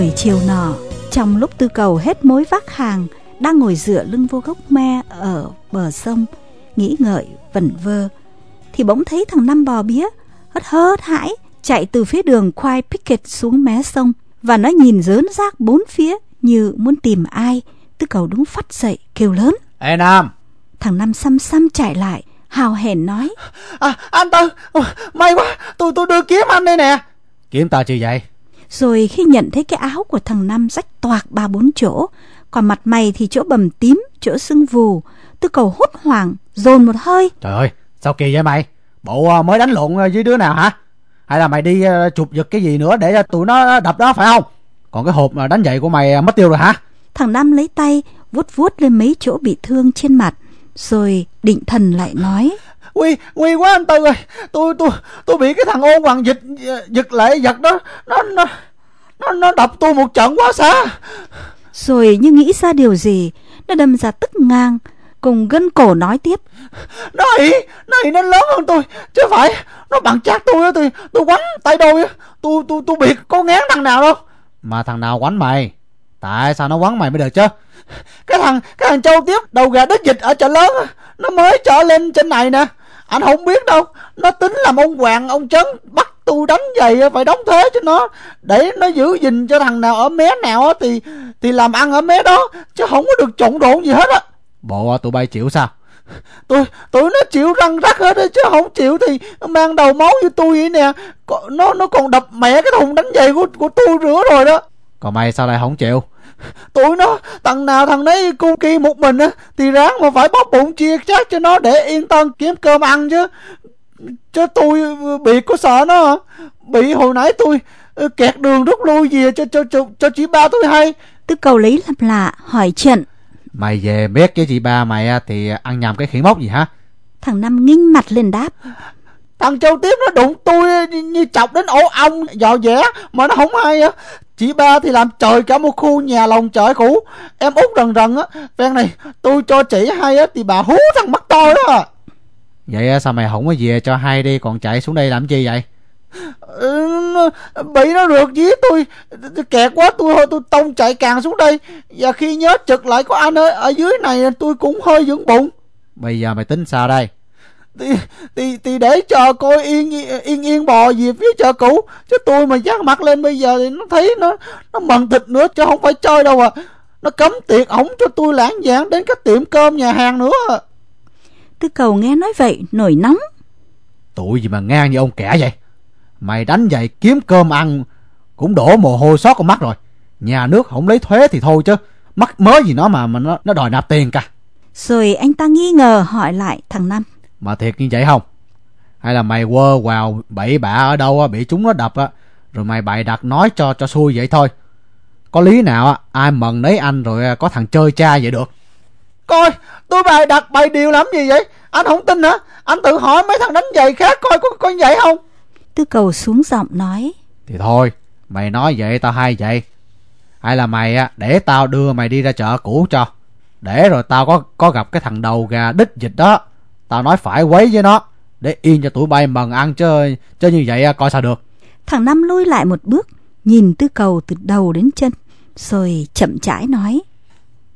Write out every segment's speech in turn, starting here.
Buổi chiều nọ, trong lúc tư cầu hết mối vác hàng, đang ngồi dựa lưng vô gốc me ở bờ sông, nghĩ ngợi, vẩn vơ, thì bỗng thấy thằng Năm bò bía, hớt hớt hãi, chạy từ phía đường khoai picket xuống mé sông, và nó nhìn dớn rác bốn phía như muốn tìm ai. Tư cầu đúng phát dậy, kêu lớn. Ê Nam! Thằng Năm xăm xăm chạy lại, hào hèn nói. À, anh Tư, may quá, tôi tôi đưa kiếm anh đây nè. Kiếm tao chi vậy? Rồi khi nhận thấy cái áo của thằng Năm rách toạc ba bốn chỗ, còn mặt mày thì chỗ bầm tím, chỗ sưng vù, tư cầu hốt hoảng, dồn một hơi. Trời ơi, sao kỳ vậy mày? Bộ ờ, mới đánh lộn với đứa nào hả? Hay là mày đi ờ, chụp giật cái gì nữa để tụi nó đập đó phải không? Còn cái hộp đánh giày của mày ờ, mất tiêu rồi hả? Thằng Năm lấy tay vuốt vuốt lên mấy chỗ bị thương trên mặt, rồi định thần lại nói. Nguy, nguy quá anh Tư ơi, tôi tôi tôi bị cái thằng ôn hoàng dịch giật lại giật đó, nó nó nó nó đập tôi một trận quá xa. Rồi như nghĩ ra điều gì, nó đâm ra tức ngang, cùng gân cổ nói tiếp. Nó ỉ, nó ỉ nó lớn hơn tôi, chứ phải, nó bằng chát tôi thì tôi quánh tay đôi tôi tôi tôi biệt có ngán thằng nào đâu. Mà thằng nào quánh mày? Tại sao nó quánh mày mới được chứ? Cái thằng cái thằng châu tiếp đầu gà đứt dịch ở chợ lớn nó mới trở lên trên này nè. Anh không biết đâu, nó tính làm ông hoàng ông trấn bắt tôi đánh giày phải đóng thế cho nó. Để nó giữ gìn cho thằng nào ở mé nào thì thì làm ăn ở mé đó chứ không có được trộn độn gì hết á. Bộ tụi bay chịu sao? Tôi tụi nó chịu răng rắc hết á chứ không chịu thì mang đầu máu như tôi vậy nè. Nó nó còn đập mẹ cái thùng đánh giày của của tôi rửa rồi đó. Còn mày sao lại không chịu tụi nó thằng nào thằng nấy cu kỳ một mình á thì ráng mà phải bóp bụng chia chác cho nó để yên tâm kiếm cơm ăn chứ. Chứ tôi bị có sợ nó bị hồi nãy tôi ờ, kẹt đường rút lui về cho cho cho cho chị ba tôi hay. Tư cầu lấy làm lạ hỏi trận mày về biết với chị ba mày thì ăn nhầm cái khỉ mốc gì hả? Thằng năm nghinh mặt lên đáp thằng châu tiếp nó đụng tôi như chọc đến ổ ong dò dẻ mà nó không hay á. Chị ba thì làm trời cả một khu nhà lòng trời cũ. Em út rần rần á ven này tôi cho chị hay á thì bà hú thằng mắt to đó Vậy sao mày không có về cho hay đi Còn chạy xuống đây làm chi vậy? Ừ, Bị nó rượt dí tôi Kẹt quá tôi tôi tông chạy càng xuống đây. Và khi nhớ trực lại có anh ở, ở dưới này Tôi cũng hơi vững bụng. Bây giờ mày tính sao đây thì, thì, thì để chờ coi yên yên yên bò về phía chợ cũ. Chứ tôi mà dắt mặt lên bây giờ thì nó thấy nó nó mần thịt nữa chứ không phải chơi đâu à. Nó cấm tiệc ổng cho tôi lãng giảng đến các tiệm cơm nhà hàng nữa. À. Tư cầu nghe nói vậy nổi nóng. Tụi gì mà ngang như ông kẻ vậy? Mày đánh vậy kiếm cơm ăn Cũng đổ mồ hôi xót con mắt rồi. Nhà nước không lấy thuế thì thôi chứ. Mắc mới gì nó mà mà nó, nó đòi nạp tiền cả. Rồi anh ta nghi ngờ hỏi lại thằng Năm Mà thiệt như vậy không Hay là mày quơ vào bậy bạ ở đâu bị chúng nó đập á Rồi mày bày đặt nói cho cho xui vậy thôi Có lý nào ai mần nấy anh rồi có thằng chơi cha vậy được Coi, tôi bài đặt bài điều làm gì vậy? Anh không tin hả? Anh tự hỏi mấy thằng đánh giày khác coi có coi vậy không? Tư cầu xuống giọng nói. Thì thôi, mày nói vậy tao hay vậy. Hay là mày á để tao đưa mày đi ra chợ cũ cho. Để rồi tao có có gặp cái thằng đầu gà đích dịch đó. Tao nói phải quấy với nó. Để yên cho tụi bay mần ăn chứ, chứ như vậy coi sao được. Thằng Năm lui lại một bước, nhìn tư cầu từ đầu đến chân. Rồi chậm rãi nói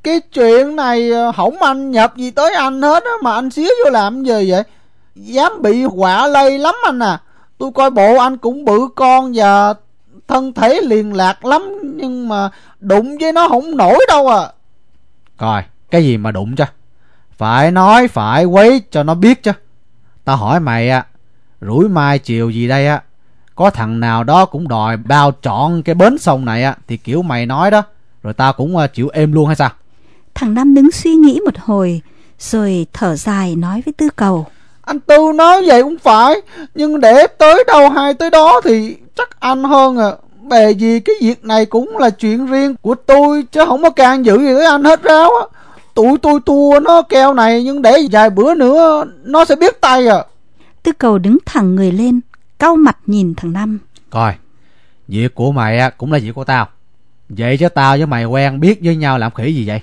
cái chuyện này ờ, không anh nhập gì tới anh hết á mà anh xía vô làm gì vậy dám bị quả lây lắm anh à tôi coi bộ anh cũng bự con và thân thể liền lạc lắm nhưng mà đụng với nó không nổi đâu à coi cái gì mà đụng cho phải nói phải quấy cho nó biết chứ. Tao hỏi mày à rủi mai chiều gì đây á có thằng nào đó cũng đòi bao trọn cái bến sông này á thì kiểu mày nói đó rồi tao cũng ờ, chịu êm luôn hay sao? Thằng Năm đứng suy nghĩ một hồi Rồi thở dài nói với Tư Cầu. Anh Tư nói vậy cũng phải Nhưng để tới đâu hay tới đó Thì chắc anh hơn à Bề gì cái việc này cũng là chuyện riêng của tôi Chứ không có can dự gì tới anh hết ráo á Tụi tôi tua nó keo này Nhưng để vài bữa nữa Nó sẽ biết tay à. Tư cầu đứng thẳng người lên Cau mặt nhìn thằng Năm Coi Việc của mày cũng là việc của tao. Vậy chứ tao với mày quen biết với nhau làm khỉ gì vậy?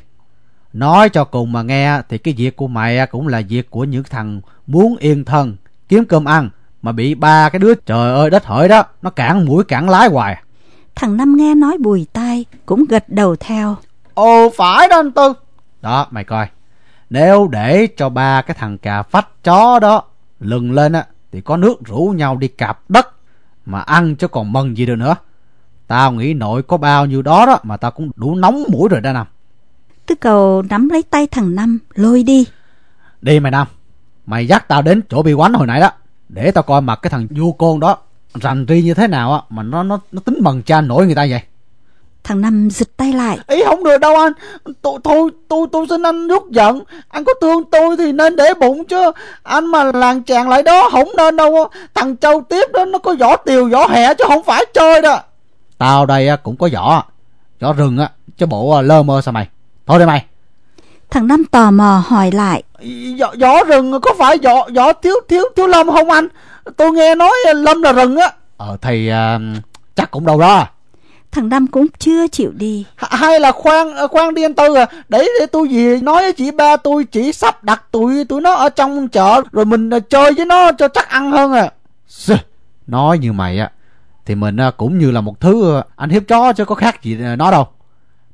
Nói cho cùng mà nghe thì cái việc của mày cũng là việc của những thằng muốn yên thân, kiếm cơm ăn mà bị ba cái đứa trời ơi đất hỡi đó, nó cản mũi cản lái hoài. Thằng Năm nghe nói bùi tai Cũng gật đầu theo. Ồ phải đó anh Tư Đó mày coi. Nếu để cho ba cái thằng cà phách chó đó Lừng lên á Thì có nước rủ nhau đi cạp đất Mà ăn chứ còn mừng gì được nữa. Tao nghĩ nội có bao nhiêu đó đó Mà tao cũng đủ nóng mũi rồi đó Năm Tư cầu nắm lấy tay thằng Năm Lôi đi. Đi mày Năm Mày dắt tao đến chỗ bị quánh hồi nãy đó Để tao coi mặt cái thằng du côn đó Rành ri như thế nào á Mà nó nó nó tính bằng cha nổi người ta vậy Thằng Năm giật tay lại. Ý không được đâu anh. Tôi tôi tôi, tôi xin anh rút giận. Anh có thương tôi thì nên để bụng chứ. Anh mà làng chàng lại đó không nên đâu. Thằng Châu tiếp đó nó có vỏ tiều vỏ hẹ chứ không phải chơi đó. Tao đây á, cũng có vỏ Vỏ rừng á Chứ bộ à, lơ mơ sao mày? Thôi đi mày. Thằng Năm tò mò hỏi lại. Vỏ, vỏ rừng có phải vỏ vỏ thiếu thiếu thiếu lâm không anh? Tôi nghe nói lâm là rừng á. Ờ thì à, chắc cũng đâu đó Thằng Năm cũng chưa chịu đi. Hay là khoan khoan đi anh tư à. Để, để tôi về nói với chị ba tôi chỉ sắp đặt tụi tụi nó ở trong chợ rồi mình à, chơi với nó cho chắc ăn hơn à. Nói như mày á Thì mình à, cũng như là một thứ anh hiếp chó chứ có khác gì nó đâu.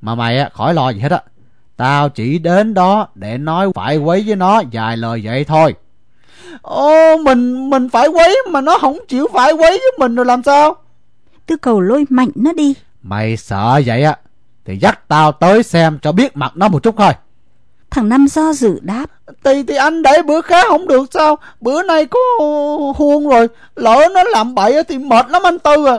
Mà mày á khỏi lo gì hết á. Tao chỉ đến đó để nói phải quấy với nó vài lời vậy thôi. Ô mình mình phải quấy mà nó không chịu phải quấy với mình rồi làm sao? Tư cầu lôi mạnh nó đi Mày sợ vậy á Thì dắt tao tới xem cho biết mặt nó một chút thôi. Thằng Năm do dự đáp. Thì thì anh để bữa khác không được sao? Bữa nay có huông rồi lỡ nó làm bậy thì mệt lắm anh tư à.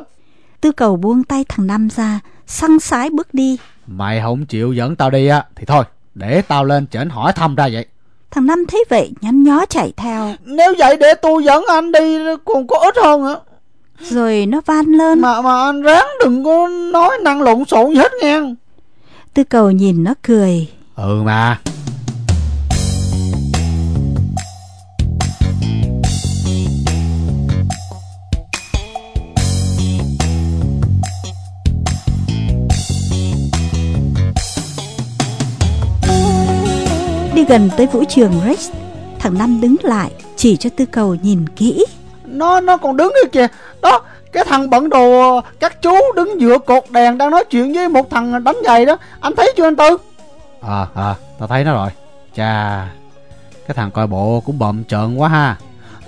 Tư cầu buông tay thằng Năm ra Xăng sái bước đi. Mày không chịu dẫn tao đi á Thì thôi để tao lên trển hỏi thăm ra vậy. Thằng Năm thấy vậy nhăn nhó chạy theo. Nếu vậy để tôi dẫn anh đi còn có ít hơn á Rồi nó van lên. Mà mà anh ráng đừng có nói năng lộn xộn hết nghe. Tư cầu nhìn nó cười. Ừ mà. Đi gần tới vũ trường Rex Thằng Năm đứng lại Chỉ cho tư cầu nhìn kỹ nó nó còn đứng kia kìa. Đó cái thằng bận đồ các chú đứng giữa cột đèn đang nói chuyện với một thằng đánh giày đó. Anh thấy chưa anh tư? À à tao thấy nó rồi. Chà Cái thằng coi bộ cũng bậm trợn quá ha.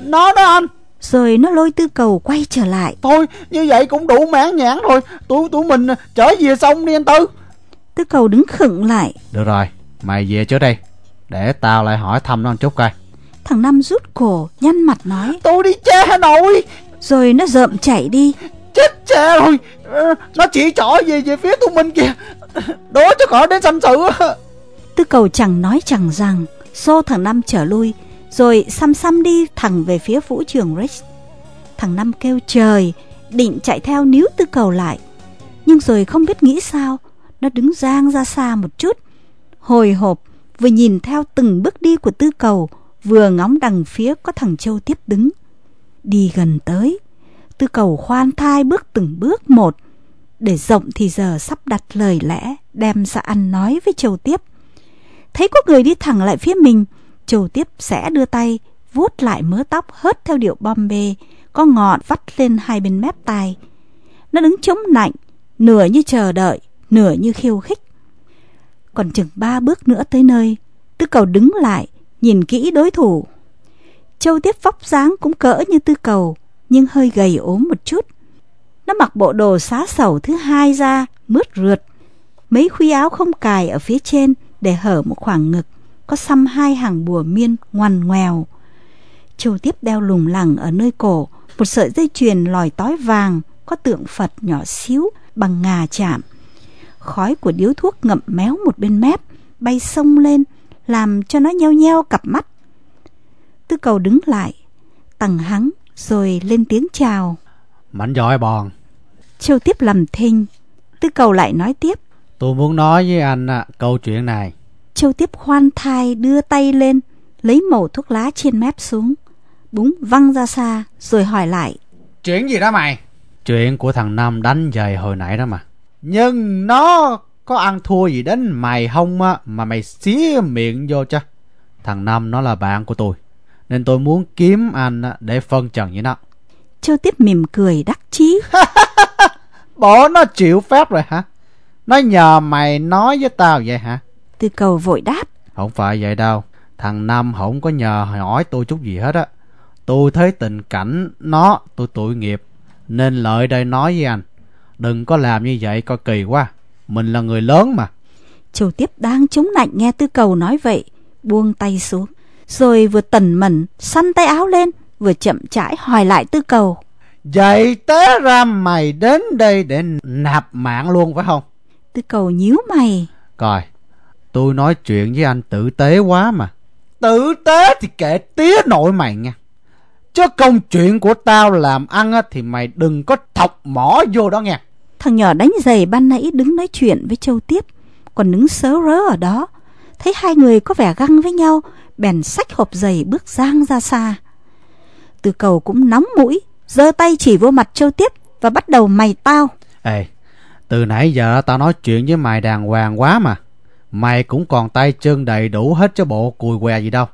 Nó đó anh. Rồi nó lôi tư cầu quay trở lại. Thôi như vậy cũng đủ mãn nhãn rồi. Tụi tụi mình trở về xong đi anh tư. Tư cầu đứng khựng lại. Được rồi Mày về trước đây Để tao lại hỏi thăm nó một chút coi Thằng Năm rút cổ nhăn mặt nói. Tôi đi cha nội Rồi nó rợm chạy đi. Chết cha rồi. Ờ, nó chỉ trỏ về về phía tụi mình kìa. Đó cho khỏi đến sanh sự. Tư cầu chẳng nói chẳng rằng Xô thằng Năm trở lui Rồi xăm xăm đi thẳng về phía vũ trường Rex. Thằng Năm kêu trời Định chạy theo níu tư cầu lại. Nhưng rồi không biết nghĩ sao Nó đứng giang ra xa một chút Hồi hộp Vừa nhìn theo từng bước đi của tư cầu Vừa ngóng đằng phía có thằng Châu tiếp đứng. Đi gần tới, Tư cầu khoan thai bước từng bước một. Để rộng thì giờ sắp đặt lời lẽ, Đem ra ăn nói với Châu tiếp. Thấy có người đi thẳng lại phía mình, Châu tiếp sẽ đưa tay vuốt lại mớ tóc hớt theo điệu bom bê, Có ngọn vắt lên hai bên mép tai. Nó đứng chống nạnh, Nửa như chờ đợi, Nửa như khiêu khích. Còn chừng ba bước nữa tới nơi, Tư cầu đứng lại Nhìn kỹ đối thủ. Châu tiếp vóc dáng cũng cỡ như tư cầu, Nhưng hơi gầy ốm một chút. Nó mặc bộ đồ xá sầu thứ hai ra, Mướt rượt. Mấy khuy áo không cài ở phía trên Để hở một khoảng ngực, Có xăm hai hàng bùa miên ngoằn ngoèo. Châu tiếp đeo lùng lẳng ở nơi cổ, Một sợi dây chuyền lòi tói vàng, Có tượng Phật nhỏ xíu, Bằng ngà chạm. Khói của điếu thuốc ngậm méo một bên mép, Bay sông lên làm cho nó nheo nheo cặp mắt. Tư cầu đứng lại Tằng hắng Rồi lên tiếng chào. Mạnh giỏi bòn. Châu tiếp lầm thinh Tư cầu lại nói tiếp. Tôi muốn nói với anh à, câu chuyện này. Châu tiếp khoan thai đưa tay lên Lấy mẩu thuốc lá trên mép xuống. Búng văng ra xa Rồi hỏi lại. Chuyện gì đó mày? Chuyện của thằng Năm đánh giày hồi nãy đó mà. Nhưng nó có ăn thua gì đến mày không á Mà mày xía miệng vô cho Thằng Năm nó là bạn của tôi Nên tôi muốn kiếm anh để phân trần với nó Châu tiếp mỉm cười đắc chí Bộ nó chịu phép rồi hả? Nó nhờ mày nói với tao vậy hả? Tư cầu vội đáp. Không phải vậy đâu. Thằng Năm không có nhờ hỏi tôi chút gì hết á. Tôi thấy tình cảnh nó tôi tội nghiệp. Nên lợi đây nói với anh. Đừng có làm như vậy coi kỳ quá. Mình là người lớn mà. Châu Tiếp đang chống nạnh nghe Tư cầu nói vậy. Buông tay xuống. Rồi vừa tần mẩn săn tay áo lên. Vừa chậm rãi hỏi lại Tư cầu. Vậy té ra mày đến đây để nạp mạng luôn phải không? Tư cầu nhíu mày. Coi, tôi nói chuyện với anh tử tế quá mà. Tử tế thì kệ tía nội mày nha. Chứ công chuyện của tao làm ăn á, thì mày đừng có thọc mỏ vô đó nha. Thằng nhỏ đánh giày ban nãy đứng nói chuyện với Châu Tiếp, còn đứng sớ rớ ở đó. Thấy hai người có vẻ găng với nhau, bèn xách hộp giày bước giang ra xa. Từ cầu cũng nóng mũi, giơ tay chỉ vô mặt Châu Tiếp và bắt đầu mày tao. Ê, từ nãy giờ tao nói chuyện với mày đàng hoàng quá mà. Mày cũng còn tay chân đầy đủ hết cho bộ cùi què gì đâu.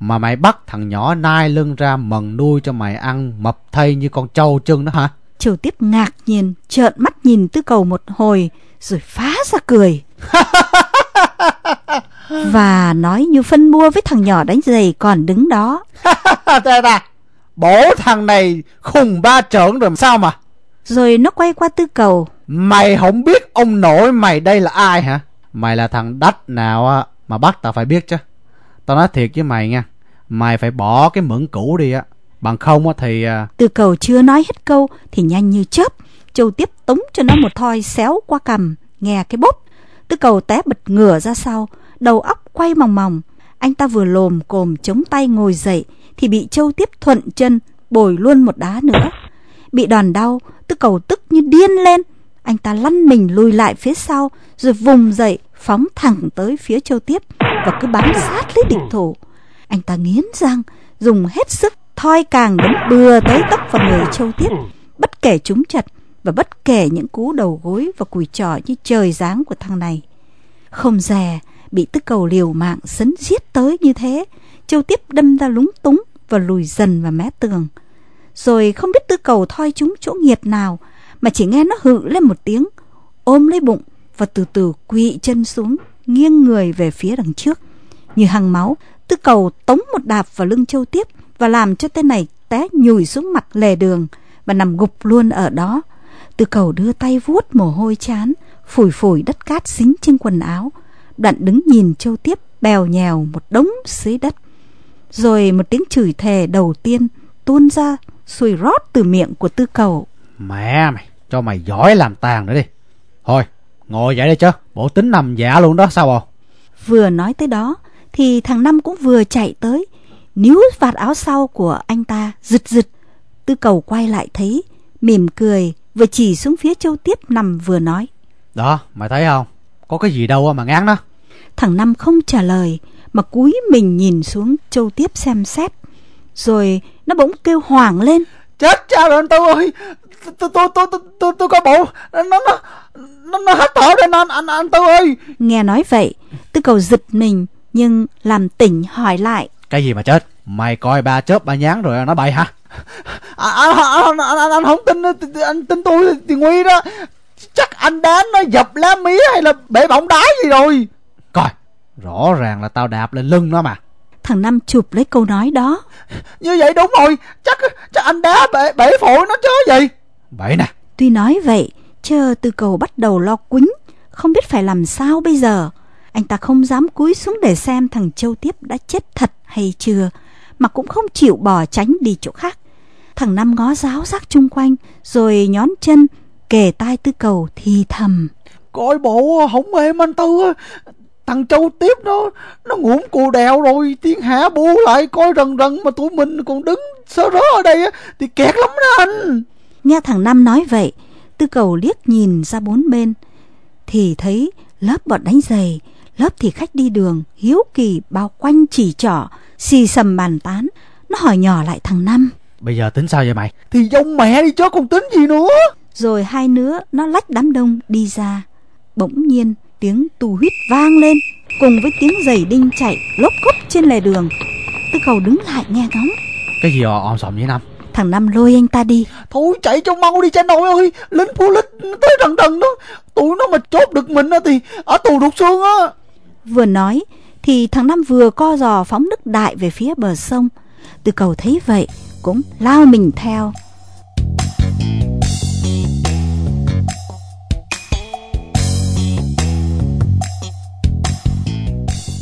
Mà mày bắt thằng nhỏ nai lưng ra mần nuôi cho mày ăn mập thay như con trâu chân đó hả? Châu Tiếp ngạc nhiên, trợn mắt nhìn Tư Cầu một hồi, rồi phá ra cười. và nói như phân bua với thằng nhỏ đánh giày còn đứng đó. Tè ta, bố thằng này khùng ba trợn rồi sao mà? Rồi nó quay qua Tư Cầu. Mày không biết ông nội mày đây là ai hả? Mày là thằng đách nào mà bắt tao phải biết chứ. Tao nói thiệt với mày nha, mày phải bỏ cái mượn cũ đi á. Bằng không á thì... À, từ cầu chưa nói hết câu thì nhanh như chớp. Châu tiếp tống cho nó một thoi xéo qua cằm, nghe cái bốp. Tư cầu té bật ngửa ra sau, đầu óc quay mòng mòng. Anh ta vừa lồm cồm chống tay ngồi dậy thì bị Châu tiếp thuận chân, bồi luôn một đá nữa. Bị đòn đau, tư cầu tức như điên lên. Anh ta lăn mình lùi lại phía sau, rồi vùng dậy, phóng thẳng tới phía Châu tiếp và cứ bám sát lấy địch thủ. Anh ta nghiến răng, dùng hết sức thoi càng đấm bừa tới tóc vào người Châu tiếp, bất kể chúng chặt và bất kể những cú đầu gối và cùi trỏ như trời giáng của thằng này. Không dè, bị tức cầu liều mạng sấn giết tới như thế, Châu tiếp đâm ra lúng túng và lùi dần vào mé tường. Rồi không biết tư cầu thoi chúng chỗ nghiệt nào, mà chỉ nghe nó hự lên một tiếng, ôm lấy bụng và từ từ quỵ chân xuống, nghiêng người về phía đằng trước. Như hằng máu, tư cầu tống một đạp vào lưng châu tiếp và làm cho tên này té nhùi xuống mặt lề đường và nằm gục luôn ở đó. Tư cầu đưa tay vuốt mồ hôi chán, phủi phủi đất cát dính trên quần áo, đoạn đứng nhìn châu tiếp bèo nhèo một đống dưới đất. Rồi một tiếng chửi thề đầu tiên tuôn ra xuôi rót từ miệng của tư cầu. Mẹ mày, cho mày giỏi làm tàn nữa đi. Thôi, ngồi dậy đi chứ, bộ tính nằm dạ luôn đó sao bồ. Vừa nói tới đó, thì thằng Năm cũng vừa chạy tới, níu vạt áo sau của anh ta, giật giật. Tư cầu quay lại thấy, mỉm cười, vừa chỉ xuống phía châu tiếp nằm vừa nói. Đó, mày thấy không? Có cái gì đâu mà ngán đó. Thằng Năm không trả lời, mà cúi mình nhìn xuống châu tiếp xem xét. Rồi nó bỗng kêu hoảng lên. Chết cha rồi Tư ơi! Tôi tôi tôi tôi tôi tôi có bộ nó nó nó nó hết thở rồi anh anh anh Tư ơi! Nghe nói vậy, Tư cầu giật mình nhưng làm tỉnh hỏi lại. Cái gì mà chết? Mày coi ba chớp ba nhán rồi nói bậy hả? À, anh, anh, anh, anh, anh không tin anh tin tôi thì nguy đó. Chắc anh đá nó dập lá mía hay là bể bóng đá gì rồi. Coi, rõ ràng là tao đạp lên lưng nó mà. Thằng Năm chụp lấy câu nói đó. Như vậy đúng rồi, chắc chắc anh đá bể, bể phổi nó chứ gì. Bậy nè. Tuy nói vậy, chờ từ cầu bắt đầu lo quýnh, không biết phải làm sao bây giờ. Anh ta không dám cúi xuống để xem thằng Châu Tiếp đã chết thật hay chưa, mà cũng không chịu bỏ tránh đi chỗ khác. Thằng Năm ngó giáo giác chung quanh, rồi nhón chân, kề tai tư cầu thì thầm. Coi bộ không êm anh Tư Thằng Châu Tiếp nó Nó ngủm cù đèo rồi Thiên hạ bu lại coi rần rần Mà tụi mình còn đứng sơ rớ ở đây Thì kẹt lắm đó anh Nghe thằng Năm nói vậy Tư cầu liếc nhìn ra bốn bên Thì thấy lớp bọn đánh giày Lớp thì khách đi đường Hiếu kỳ bao quanh chỉ trỏ Xì sầm bàn tán. Nó hỏi nhỏ lại thằng Năm. Bây giờ tính sao vậy mày? Thì dông mẹ đi chứ còn tính gì nữa? Rồi hai đứa nó lách đám đông đi ra. Bỗng nhiên tiếng tù huyết vang lên Cùng với tiếng giày đinh chạy lốp cốp trên lề đường. Tư cầu đứng lại nghe ngóng. Cái gì om sòm vậy Năm? Thằng Năm lôi anh ta đi. Thôi chạy cho mau đi cha nội ơi Lính phu lít tới rần rần đó. Tụi nó mà chốt được mình thì Ở tù đục xương á Vừa nói, Thì thằng Năm vừa co giò phóng nước đại về phía bờ sông. Từ cầu thấy vậy, Cũng lao mình theo.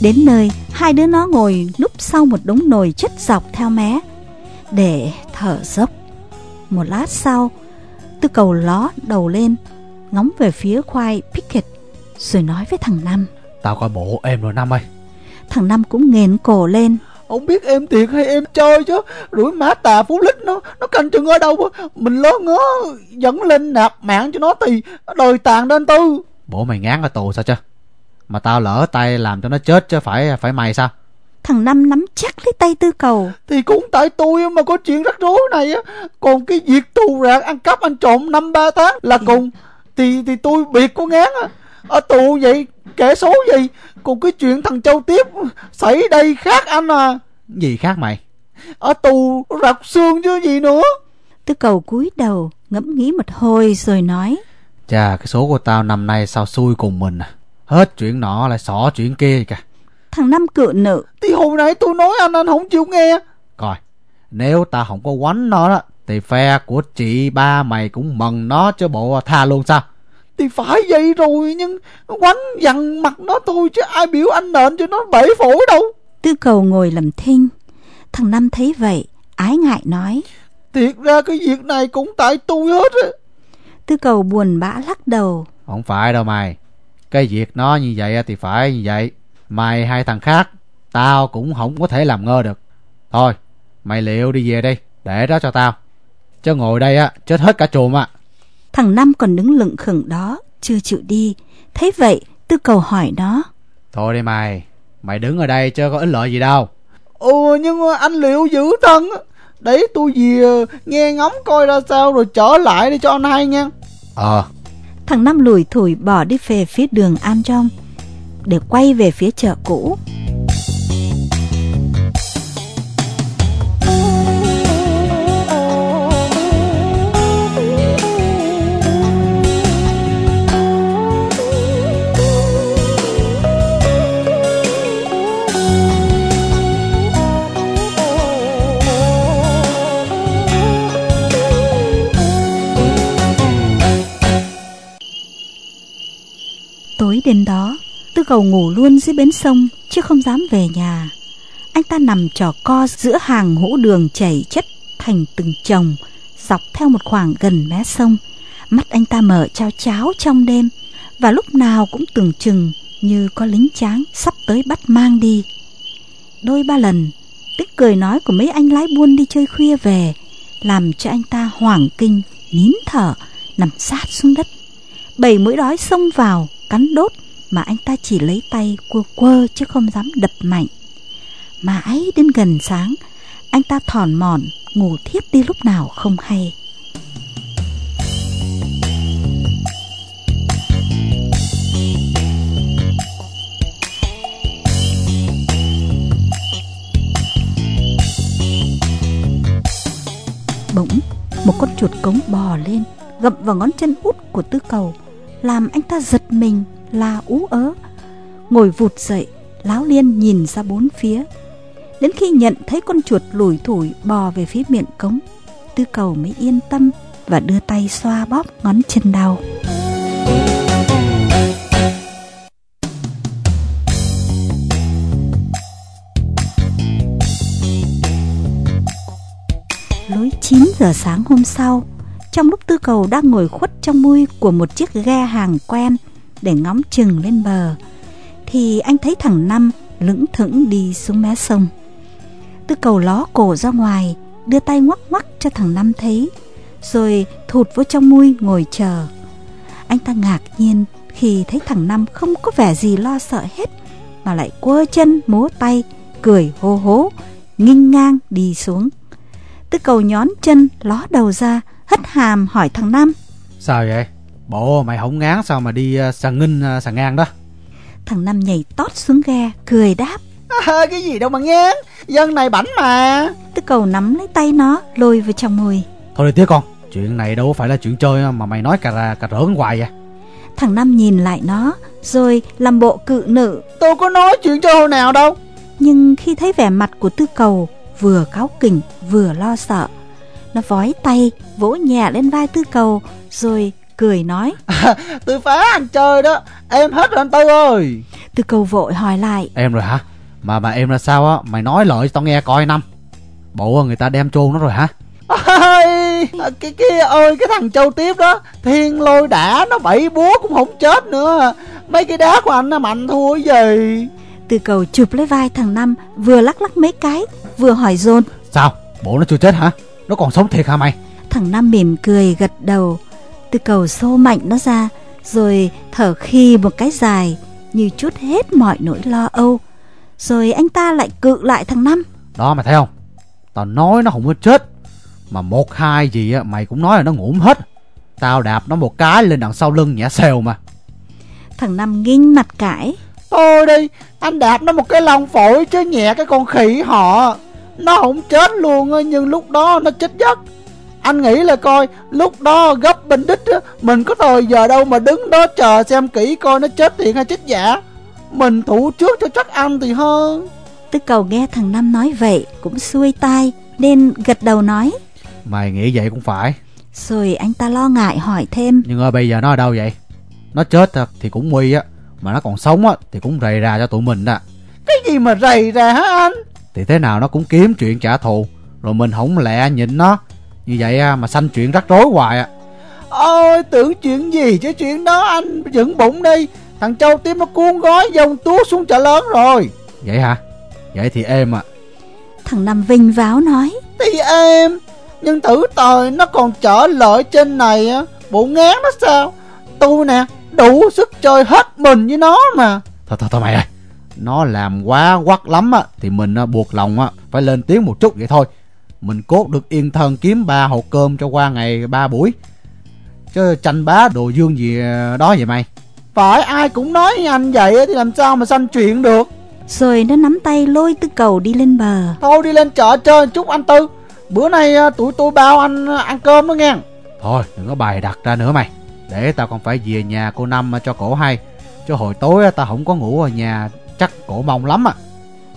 Đến nơi, Hai đứa nó ngồi núp sau một đống nồi chất dọc theo mé, Để thở dốc. Một lát sau Tư cầu ló đầu lên, Ngóng về phía khoai Pickett Rồi nói với thằng Năm. Tao coi bộ em rồi Năm ơi. Thằng Năm cũng nghền cổ lên. Không biết em thiệt hay em chơi chứ. Rủi má tà phú lít nó Nó canh chừng ở đâu Mình lớn ngớ Dẫn lên nạp mạng cho nó thì Đời tàn đến tư. Bộ mày ngán ở tù sao chứ? Mà tao lỡ tay làm cho nó chết chứ phải phải mày sao? Thằng Năm nắm chắc lấy tay tư cầu. Thì cũng tại tôi mà có chuyện rắc rối này á. Còn cái việc tù rạc ăn cắp ăn trộm năm ba tháng là cùng. Thì thì tôi biệt có ngán á Ở tù vậy? Kẻ số gì? Còn cái chuyện thằng Châu Tiếp Xảy đây khác anh à. Gì khác mày? Ở tù rạc xương chứ gì nữa. Tư cầu cúi đầu ngẫm nghĩ một hồi rồi nói. Chà cái số của tao năm nay sao xui cùng mình à? Hết chuyện nọ lại xỏ chuyện kia kìa. Thằng Năm cự nự Thì hồi nãy tôi nói anh anh không chịu nghe. Coi Nếu tao không có quánh nó đó Thì phe của chị ba mày cũng mần nó cho bộ tha luôn sao Thì phải vậy rồi Nhưng quánh dằn mặt nó thôi Chứ ai biểu anh nện cho nó bể phổi đâu. Tư cầu ngồi lầm thinh. Thằng Năm thấy vậy Ái ngại nói. Thiệt ra cái việc này cũng tại tôi hết á. Tư cầu buồn bã lắc đầu. Không phải đâu mày. Cái việc nó như vậy thì phải như vậy. Mày hay thằng khác Tao cũng không có thể làm ngơ được. Thôi mày liệu đi về đi Để đó cho tao. Chứ ngồi đây á chết hết cả chùm á Thằng Năm còn đứng lững khừng đó Chưa chịu đi. Thấy vậy Tư cầu hỏi nó. Thôi đi mày Mày đứng ở đây chứ có ích lợi gì đâu. Ừ nhưng anh liệu giữ thân Để tôi về nghe ngóng coi ra sao Rồi trở lại để cho anh hay nha. Ờ. Thằng Năm lùi thủi bỏ đi về phía đường An Trong Để quay về phía chợ cũ Tối đêm đó, Tư cầu ngủ luôn dưới bến sông, Chứ không dám về nhà. Anh ta nằm trò co giữa hàng hũ đường chảy chất thành từng chồng, Dọc theo một khoảng gần mé sông. Mắt anh ta mở trao cháo trong đêm, Và lúc nào cũng tưởng chừng Như có lính tráng sắp tới bắt mang đi. Đôi ba lần, Tiếng cười nói của mấy anh lái buôn đi chơi khuya về, Làm cho anh ta hoảng kinh, Nín thở, Nằm sát xuống đất. Bảy mũi đói xông vào cắn đốt mà anh ta chỉ lấy tay quơ quơ chứ không dám đập mạnh. Mãi đến gần sáng, anh ta thòn mòn ngủ thiếp đi lúc nào không hay. Bỗng, một con chuột cống bò lên, gậm vào ngón chân út của tư cầu làm anh ta giật mình là ú ớ. Ngồi vụt dậy láo liên nhìn ra bốn phía. Đến khi nhận thấy con chuột lủi thủi bò về phía miệng cống, tư cầu mới yên tâm và đưa tay xoa bóp ngón chân đau. Lối 9 giờ sáng hôm sau trong lúc tư cầu đang ngồi khuất trong mui của một chiếc ghe hàng quen để ngóng chừng lên bờ, thì anh thấy thằng năm lững thững đi xuống mé sông. Tư cầu ló cổ ra ngoài, đưa tay ngoắc ngoắc cho thằng năm thấy, rồi thụt vô trong mui ngồi chờ. Anh ta ngạc nhiên khi thấy thằng năm không có vẻ gì lo sợ hết, mà lại quơ chân múa tay, cười hô hố, nghinh ngang đi xuống. Tư cầu nhón chân ló đầu ra hất hàm hỏi thằng Năm Sao vậy? Bộ mày không ngán sao mà đi uh, sàn nghinh uh, sàn ngang đó? Thằng Năm nhảy tót xuống ghe Cười đáp. À, Cái gì đâu mà ngán. Dân này bảnh mà. Tư cầu nắm lấy tay nó Lôi vào trong mùi. Thôi đi tía con. Chuyện này đâu phải là chuyện chơi mà mày nói cà ra cà rỡn hoài à Thằng Năm nhìn lại nó Rồi làm bộ cự nữ. Tôi có nói chuyện chơi hồi nào đâu. Nhưng khi thấy vẻ mặt của tư cầu Vừa cáu kỉnh vừa lo sợ Nó vói tay Vỗ nhẹ lên vai tư cầu Rồi cười nói. Tôi phá anh chơi đó Em hết rồi anh Tư ơi. Tư cầu vội hỏi lại. Em rồi hả? Mà mà em là sao á Mày nói lời cho tao nghe coi năm. Bộ người ta đem chôn nó rồi hả? Ôi, cái kia ơi cái thằng châu tiếp đó thiên lôi đã nó bảy búa cũng không chết nữa. Mấy cái đá của anh nó mạnh thua cái gì Tư cầu chụp lấy vai thằng Năm Vừa lắc lắc mấy cái Vừa hỏi dồn. Sao? Bộ nó chưa chết hả Nó còn sống thiệt hả mày? Thằng Năm mỉm cười gật đầu. Tư cầu xô mạnh nó ra Rồi thở khi một cái dài Như chút hết mọi nỗi lo âu. Rồi anh ta lại cự lại thằng Năm. Đó mày thấy không? Tao nói nó không có chết Mà một hai gì á mày cũng nói là nó ngủm hết. Tao đạp nó một cái lên đằng sau lưng nhẹ xèo mà. Thằng Năm nghinh mặt cãi. Thôi đi anh đạp nó một cái lòng phổi chứ nhẹ cái con khỉ họ nó không chết luôn á, nhưng lúc đó nó chết giấc. Anh nghĩ là coi lúc đó gấp bên đích á, mình có thời giờ đâu mà đứng đó chờ xem kỹ coi nó chết thiệt hay chết giả. Mình thủ trước cho chắc ăn thì hơn. Tư cầu nghe thằng Năm nói vậy Cũng xuôi tai Nên gật đầu nói. Mày nghĩ vậy cũng phải. Rồi anh ta lo ngại hỏi thêm. Nhưng mà bây giờ nó ở đâu vậy? Nó chết thật thì cũng nguy á Mà nó còn sống á thì cũng rầy ra cho tụi mình đó. Cái gì mà rầy ra hả anh Thì thế nào nó cũng kiếm chuyện trả thù Rồi mình không lẹ nhịn nó. Như vậy mà sanh chuyện rắc rối hoài à. Ôi tưởng chuyện gì chứ chuyện đó anh dựng bụng đi. Thằng châu tiếp nó cuốn gói dòng tuốt xuống chợ lớn rồi. Vậy hả? Vậy thì êm à. Thằng Năm vinh váo nói. Thì em nhưng thử tời nó còn trở lợi trên này á. Bộ ngán nó sao? Tôi nè đủ sức chơi hết mình với nó mà. Thôi thôi thôi mày ơi Nó làm quá quắc lắm á Thì mình á, buộc lòng á Phải lên tiếng một chút vậy thôi. Mình cốt được yên thân kiếm ba hộp cơm cho qua ngày ba buổi. Chứ tranh bá đồ dương gì đó vậy mày? Phải ai cũng nói anh vậy á, thì làm sao mà sanh chuyện được? Rồi nó nắm tay lôi tư cầu đi lên bờ. Thôi đi lên chợ chơi chút anh tư. Bữa nay à, tụi tôi bao anh à, ăn cơm đó nghe. Thôi đừng có bài đặt ra nữa mày. Để tao còn phải về nhà cô Năm cho cổ hay. Chứ hồi tối tao không có ngủ ở nhà Chắc cổ mong lắm à.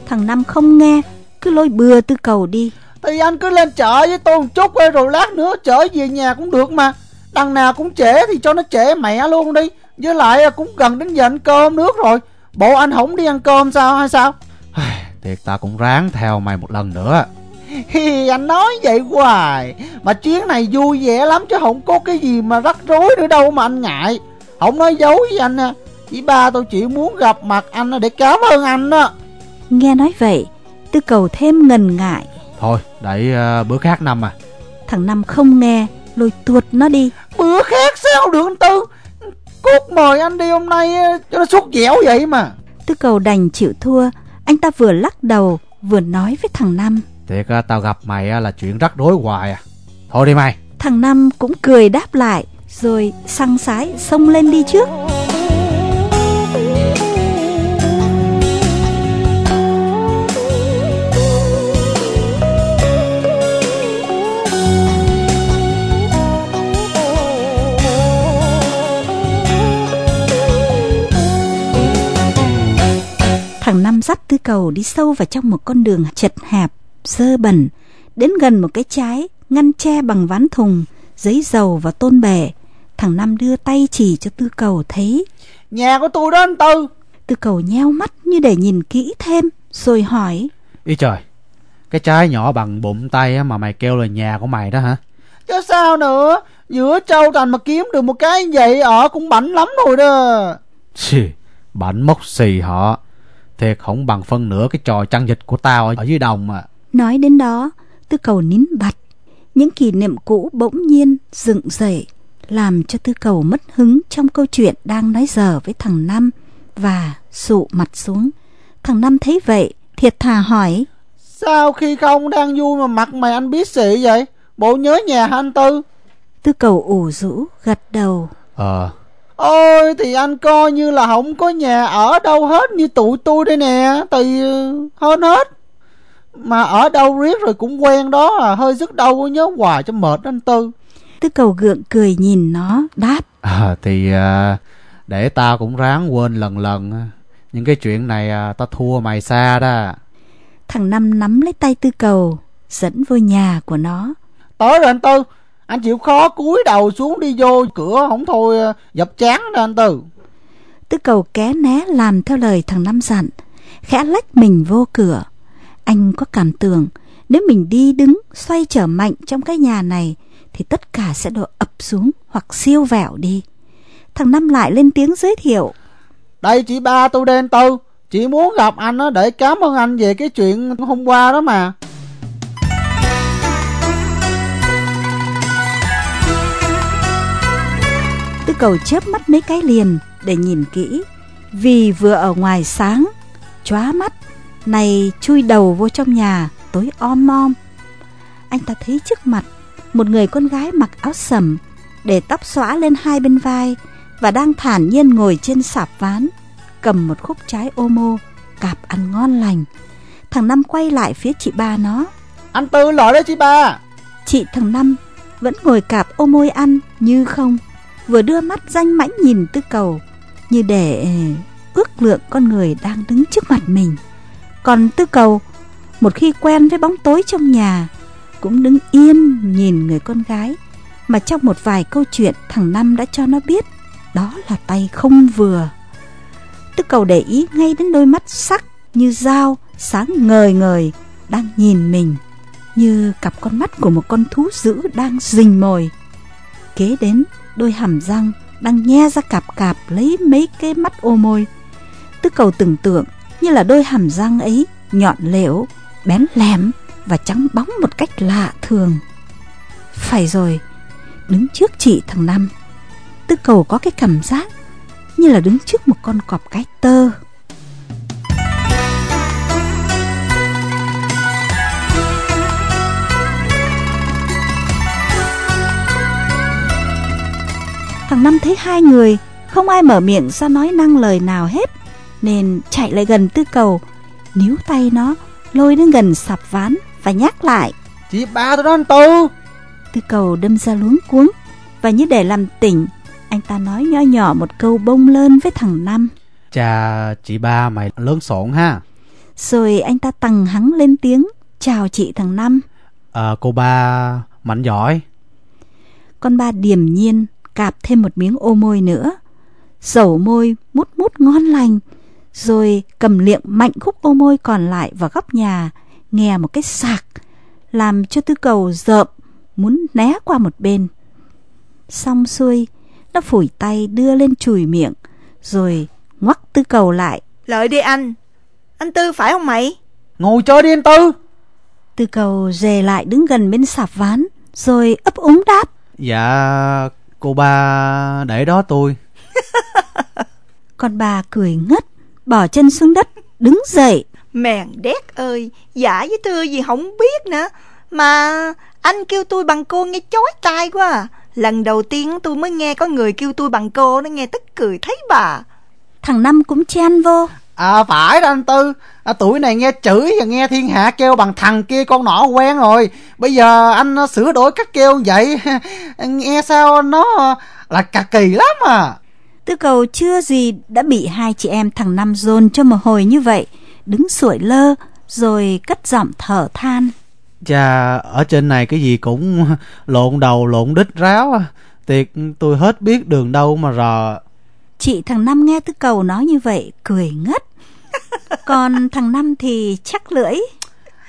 Thằng Năm không nghe Cứ lôi bừa tư cầu đi. Thì anh cứ lên chợ với tôi một chút rồi lát nữa chở về nhà cũng được mà. Đằng nào cũng trễ thì cho nó trễ mẹ luôn đi. Với lại cũng gần đến giờ ăn cơm nước rồi. Bộ anh không đi ăn cơm sao hay sao? Thiệt tao cũng ráng theo mày một lần nữa. Hi, anh nói vậy hoài. Mà chuyến này vui vẻ lắm chứ không có cái gì mà rắc rối nữa đâu mà anh ngại. Không nói dấu với anh à Chỉ ba tôi chỉ muốn gặp mặt anh để cảm ơn anh á Nghe nói vậy Tư cầu thêm ngần ngại. Thôi đẩy ờ, bữa khác Năm à. Thằng Năm không nghe Lôi tuột nó đi. Bữa khác sao được anh Tư? Cốt mời anh đi hôm nay á, cho nó suốt dẻo vậy mà. Tư cầu đành chịu thua. Anh ta vừa lắc đầu Vừa nói với thằng Năm. Thiệt á, tao gặp mày là chuyện rắc rối hoài à. Thôi đi mày. Thằng Năm cũng cười đáp lại Rồi săng sái xông lên đi trước Thằng Năm dắt tư cầu đi sâu vào trong một con đường chật hẹp, dơ bẩn, đến gần một cái trái ngăn che bằng ván thùng, giấy dầu và tôn bể. Thằng Năm đưa tay chỉ cho tư cầu thấy. Nhà của tôi đó anh Tư Tư cầu nheo mắt như để nhìn kỹ thêm, rồi hỏi. Ý trời Cái trái nhỏ bằng bụng tay á, mà mày kêu là nhà của mày đó hả Chứ sao nữa Giữa châu thành mà kiếm được một cái vậy ở cũng bảnh lắm rồi đó Xì Bảnh mốc xì họ Thiệt không bằng phân nửa cái trò chăn dịch của tao ở, dưới đồng mà Nói đến đó, tư cầu nín bặt. Những kỷ niệm cũ bỗng nhiên dựng dậy, làm cho tư cầu mất hứng trong câu chuyện đang nói dở với thằng Năm và sụ mặt xuống. Thằng Năm thấy vậy, thiệt thà hỏi. Sao khi không đang vui mà mặt mày anh biết xị vậy Bộ nhớ nhà hả anh Tư Tư cầu ủ rũ, gật đầu. Ờ Ôi thì anh coi như là không có nhà ở đâu hết như tụi tôi đây nè Thì hơn hết. Mà ở đâu riết rồi cũng quen đó à Hơi dứt đâu nhớ hoài cho mệt anh Tư. Tư cầu gượng cười nhìn nó đáp. À, Thì à, để tao cũng ráng quên lần lần Những cái chuyện này à, tao thua mày xa đó. Thằng Năm nắm lấy tay tư cầu Dẫn vô nhà của nó. Tới rồi anh Tư Anh chịu khó cúi đầu xuống đi vô cửa Không thôi à, dập chán đó anh Tư. Tư cầu ké né làm theo lời thằng Năm dặn Khẽ lách mình vô cửa. Anh có cảm tưởng Nếu mình đi đứng xoay trở mạnh trong cái nhà này Thì tất cả sẽ đổ ập xuống Hoặc siêu vẹo đi. Thằng Năm lại lên tiếng giới thiệu. Đây chị ba tôi anh Tư. Chị muốn gặp anh để cảm ơn anh về cái chuyện hôm qua đó mà cầu chớp mắt mấy cái liền để nhìn kỹ. Vì vừa ở ngoài sáng Chóa mắt Này chui đầu vô trong nhà Tối om om. Anh ta thấy trước mặt Một người con gái mặc áo sầm Để tóc xõa lên hai bên vai Và đang thản nhiên ngồi trên sạp ván Cầm một khúc trái ô mô Cạp ăn ngon lành. Thằng Năm quay lại phía chị ba nó. Anh Tư lỗi đấy chị ba. Chị thằng Năm vẫn ngồi cạp ô môi ăn như không Vừa đưa mắt danh mãnh nhìn tư cầu, Như để ờ, ước lượng con người đang đứng trước mặt mình. Còn tư cầu, Một khi quen với bóng tối trong nhà, Cũng đứng yên nhìn người con gái, Mà trong một vài câu chuyện thằng Năm đã cho nó biết, Đó là tay không vừa. Tư cầu để ý ngay đến đôi mắt sắc như dao, Sáng ngời ngời, Đang nhìn mình, Như cặp con mắt của một con thú dữ đang rình mồi. Kế đến đôi hàm răng đang nhe ra cạp cạp lấy mấy cái mắt ô môi. Tư cầu tưởng tượng như là đôi hàm răng ấy nhọn lẽo, bén lém và trắng bóng một cách lạ thường. Phải rồi, đứng trước chị thằng Năm, tư cầu có cái cảm giác như là đứng trước một con cọp cái tơ. Thằng Năm thấy hai người Không ai mở miệng ra nói năng lời nào hết Nên chạy lại gần tư cầu Níu tay nó Lôi đến gần sạp ván Và nhắc lại. Chị ba tôi đó anh Tư Tư cầu đâm ra luống cuống Và như để làm tỉnh Anh ta nói nhỏ nhỏ một câu bông lên với thằng Năm. Chà chị ba mày lớn xộn ha. Rồi anh ta tằng hắng lên tiếng Chào chị thằng Năm. À, Cô ba mạnh giỏi. Con ba điềm nhiên cạp thêm một miếng ô môi nữa. Dầu môi mút mút ngon lành, rồi cầm liệng mạnh khúc ô môi còn lại vào góc nhà, nghe một cái sạc, làm cho tư cầu rợm, muốn né qua một bên. Xong xuôi, nó phủi tay đưa lên chùi miệng, rồi ngoắc tư cầu lại. Lợi đi anh, anh Tư phải không mày? Ngồi chơi đi anh Tư. Tư cầu dề lại đứng gần bên sạp ván, rồi ấp úng đáp. Dạ Cô ba để đó tôi. Con bà cười ngất Bỏ chân xuống đất Đứng dậy. Mèn đét ơi Giả với thưa gì không biết nữa. Mà anh kêu tôi bằng cô nghe chói tai quá à. Lần đầu tiên tôi mới nghe có người kêu tôi bằng cô Nó nghe tức cười thấy bà. Thằng Năm cũng chen vô À phải đó anh Tư. À, Tuổi này nghe chửi và nghe thiên hạ kêu bằng thằng kia con nọ quen rồi. Bây giờ anh sửa đổi cách kêu vậy Nghe sao nó là cà kỳ lắm à. Tư cầu chưa gì đã bị hai chị em thằng Năm dồn cho một hồi như vậy. Đứng sủi lơ rồi cất giọng thở than. Chà ở trên này cái gì cũng lộn đầu lộn đít ráo à. Tiệt tôi hết biết đường đâu mà rò. Chị thằng Năm nghe Tư cầu nói như vậy cười ngất còn thằng Năm thì chắc lưỡi.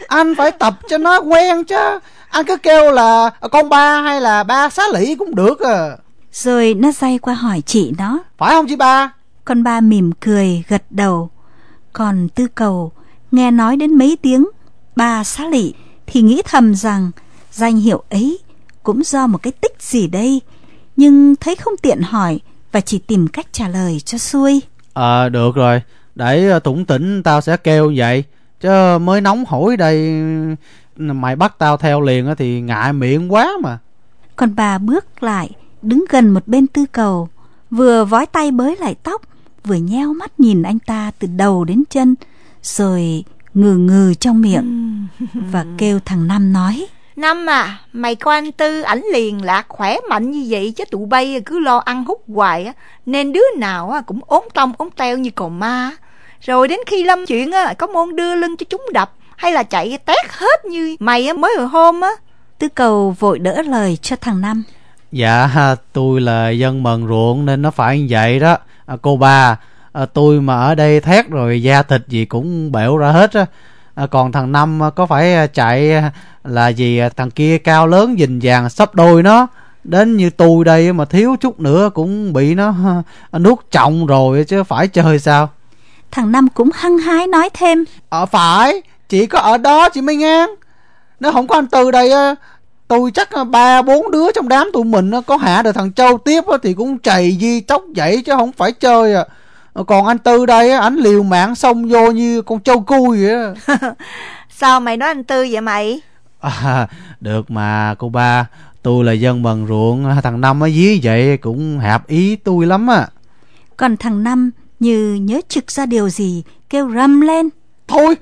Anh phải tập cho nó quen chứ. Anh cứ kêu là con ba hay là ba xá lĩ cũng được à. Rồi nó day qua hỏi chị nó. Phải không chị ba? Con ba mỉm cười gật đầu. Còn tư cầu nghe nói đến mấy tiếng ba xá lị Thì nghĩ thầm rằng danh hiệu ấy cũng do một cái tích gì đây. Nhưng thấy không tiện hỏi Và chỉ tìm cách trả lời cho xuôi. Ờ à, được rồi để ờ, tủng tỉnh tao sẽ kêu vậy chứ mới nóng hổi đây mày bắt tao theo liền thì ngại miệng quá mà còn bà bước lại đứng gần một bên tư cầu vừa vói tay bới lại tóc vừa nheo mắt nhìn anh ta từ đầu đến chân rồi ngừ ngừ trong miệng và kêu thằng Năm nói. Năm à, mày coi anh Tư ảnh liền lạc khỏe mạnh như vậy chứ tụi bay cứ lo ăn hút hoài á, nên đứa nào cũng ốm tông ốm teo như cò ma. Rồi đến khi lâm chuyện á, có môn đưa lưng cho chúng đập hay là chạy tét hết như mày á mới hồi hôm á. Tư cầu vội đỡ lời cho thằng Năm. Dạ, tôi là dân mần ruộng nên nó phải như vậy đó. À, cô ba, à, tôi mà ở đây thét rồi da thịt gì cũng bẻo ra hết á. À, còn thằng Năm có phải à, chạy à, là gì à, thằng kia cao lớn dình vàng sắp đôi nó. Đến như tôi đây mà thiếu chút nữa cũng bị nó nuốt trọng rồi chứ phải chơi sao. Thằng Năm cũng hăng hái nói thêm. Ờ phải, chỉ có ở đó chị mới ngang. Nếu không có anh Tư đây tôi chắc ba bốn đứa trong đám tụi mình có hạ được thằng Châu tiếp thì cũng chày di chốc dậy chứ không phải chơi à. Còn anh Tư đây ảnh liều mạng xông vô như con trâu cui vậy Sao mày nói anh Tư vậy mày? À, được mà cô ba Tôi là dân bần ruộng Thằng Năm ở dưới vậy cũng hạp ý tôi lắm á Còn thằng Năm như nhớ trực ra điều gì Kêu rầm lên. Thôi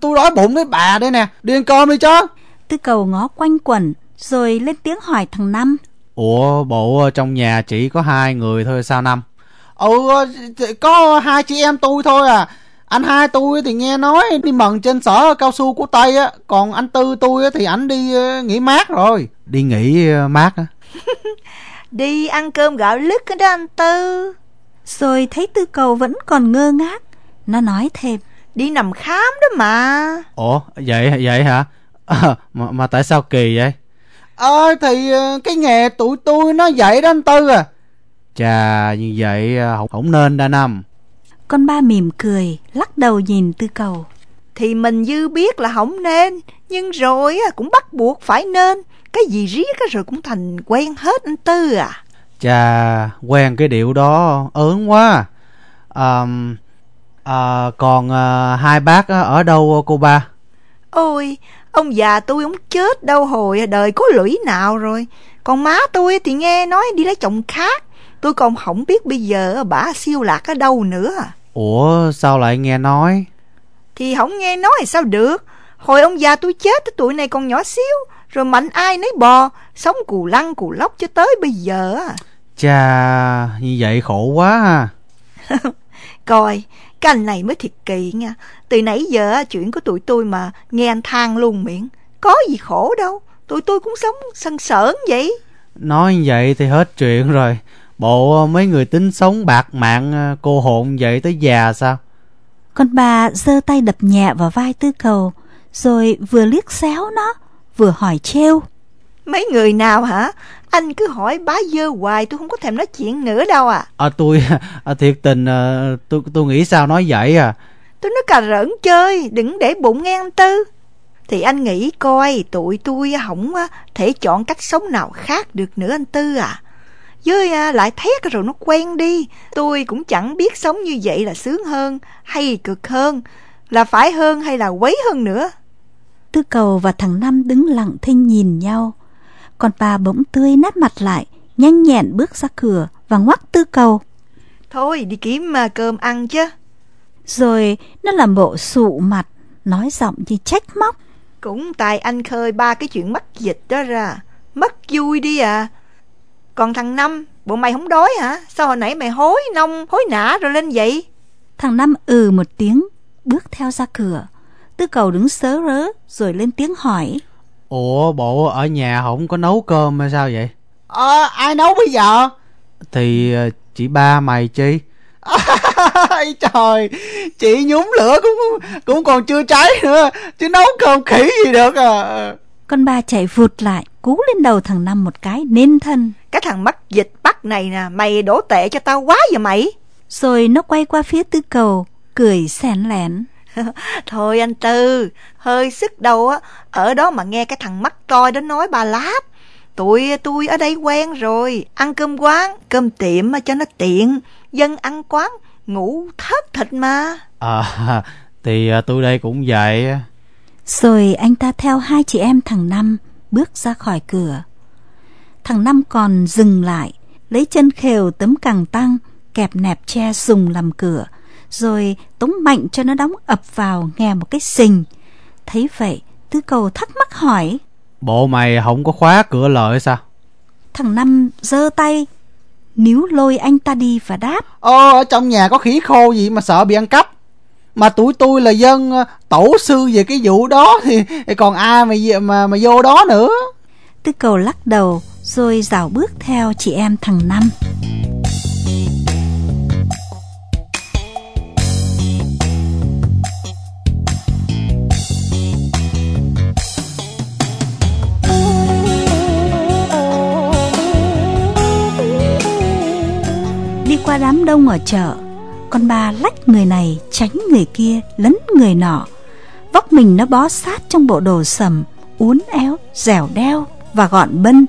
tôi đói bụng với bà đây nè Đi ăn cơm đi chứ. Tư cầu ngó quanh quẩn Rồi lên tiếng hỏi thằng Năm. Ủa bộ trong nhà chỉ có hai người thôi sao Năm? Ừ có hai chị em tôi thôi à. Anh hai tôi thì nghe nói đi mần trên sở cao su của Tây á Còn anh Tư tôi thì ảnh đi nghỉ mát rồi. Đi nghỉ mát á. Đi ăn cơm gạo lứt đó anh Tư Rồi thấy Tư cầu vẫn còn ngơ ngác. Nó nói thêm. Đi nằm khám đó mà. Ủa vậy vậy hả? À, mà, mà tại sao kỳ vậy? Ờ thì cái nghề tụi tôi nó vậy đó anh Tư à. Chà như vậy không, không nên đa năm. Con ba mỉm cười Lắc đầu nhìn tư cầu. Thì mình dư biết là không nên Nhưng rồi cũng bắt buộc phải nên. Cái gì riết rồi cũng thành quen hết anh Tư à Chà quen cái điệu đó ớn quá. À, à, Còn à, hai bác ở đâu cô ba? Ôi Ông già tôi ông chết đâu hồi đời có lũy nào rồi. Còn má tôi thì nghe nói đi lấy chồng khác. Tôi còn không biết bây giờ bà siêu lạc ở đâu nữa. Ủa sao lại nghe nói? Thì không nghe nói thì sao được. Hồi ông già tôi chết tới tuổi này còn nhỏ xíu Rồi mạnh ai nấy bò Sống cù lăn cù lóc cho tới bây giờ Chà như vậy khổ quá ha. Coi cái anh này mới thiệt kỳ nha. Từ nãy giờ chuyện của tụi tôi mà Nghe anh than luôn miệng. Có gì khổ đâu Tụi tôi cũng sống sân sởn vậy. Nói như vậy thì hết chuyện rồi. Bộ mấy người tính sống bạc mạng cô hồn vậy tới già sao? Con bà giơ tay đập nhẹ vào vai tư cầu Rồi vừa liếc xéo nó Vừa hỏi trêu Mấy người nào hả? Anh cứ hỏi bá dơ hoài tôi không có thèm nói chuyện nữa đâu à. À tôi à, thiệt tình à, tôi tôi nghĩ sao nói vậy à? Tôi nói cà rỡn chơi Đừng để bụng nghe anh Tư. Thì anh nghĩ coi tụi tôi không thể chọn cách sống nào khác được nữa anh Tư à. Với à, lại thét rồi nó quen đi. Tôi cũng chẳng biết sống như vậy là sướng hơn Hay cực hơn Là phải hơn hay là quấy hơn nữa. Tư cầu và thằng Năm đứng lặng thinh nhìn nhau Còn bà bỗng tươi nát mặt lại Nhanh nhẹn bước ra cửa Và ngoắc tư cầu Thôi đi kiếm mà cơm ăn chứ Rồi nó làm bộ sụ mặt Nói giọng như trách móc Cũng tại anh khơi ba cái chuyện mắc dịch đó ra Mất vui đi à còn thằng Năm, bộ mày không đói hả? Sao hồi nãy mày hối nông, hối nã rồi lên vậy? Thằng Năm ừ một tiếng, bước theo ra cửa. Tư cầu đứng sớ rớ, rồi lên tiếng hỏi. Ủa, bộ ở nhà không có nấu cơm hay sao vậy? Ờ, ai nấu bây giờ? Thì chỉ ba mày chi? Trời, chị nhúng lửa cũng cũng còn chưa cháy nữa, chứ nấu cơm khỉ gì được à. Con ba chạy vụt lại, cú lên đầu thằng Năm một cái nên thân. Cái thằng mắc dịch bắt này nè, mày đổ tệ cho tao quá vậy mày. Rồi nó quay qua phía tư cầu, cười xẻn lẻn. Thôi anh Tư, hơi sức đâu á, ở đó mà nghe cái thằng mắc coi đó nói ba láp. Tụi tôi ở đây quen rồi, ăn cơm quán, cơm tiệm mà cho nó tiện. Dân ăn quán, ngủ thất thịt mà. À, thì tôi đây cũng vậy. Rồi anh ta theo hai chị em thằng Năm bước ra khỏi cửa. Thằng Năm còn dừng lại, lấy chân khều tấm càng tăng, kẹp nẹp tre dùng làm cửa, rồi tống mạnh cho nó đóng ập vào nghe một cái sình. Thấy vậy, tư cầu thắc mắc hỏi. Bộ mày không có khóa cửa lợi sao? Thằng Năm giơ tay, níu lôi anh ta đi và đáp. Ồ, ở trong nhà có khỉ khô gì mà sợ bị ăn cắp. Mà tuổi tôi là dân ờ, tổ sư về cái vụ đó thì, thì còn ai mà, mà mà vô đó nữa. Tư cầu lắc đầu rồi dào bước theo chị em thằng Năm. Qua đám đông ở chợ, con ba lách người này tránh người kia lấn người nọ. Vóc mình nó bó sát trong bộ đồ sầm, uốn éo, dẻo đeo và gọn bân,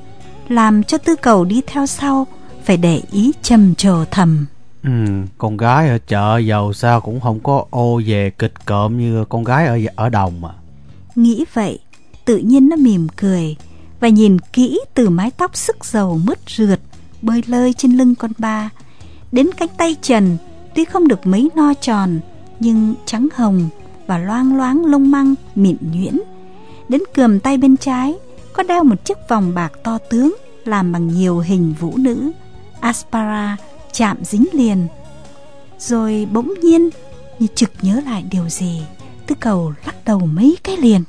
làm cho tư cầu đi theo sau phải để ý trầm trồ thầm. Ừ, con gái ở chợ giàu sao cũng không có ô về kịch cộm như con gái ở ở đồng mà. Nghĩ vậy, tự nhiên nó mỉm cười và nhìn kỹ từ mái tóc sức dầu mứt rượt bơi lơi trên lưng con ba đến cánh tay trần, tuy không được mấy no tròn, nhưng trắng hồng và loang loáng lông măng mịn nhuyễn. Đến cườm tay bên trái, có đeo một chiếc vòng bạc to tướng làm bằng nhiều hình vũ nữ. Aspara chạm dính liền. Rồi bỗng nhiên, như trực nhớ lại điều gì, tư cầu lắc đầu mấy cái liền.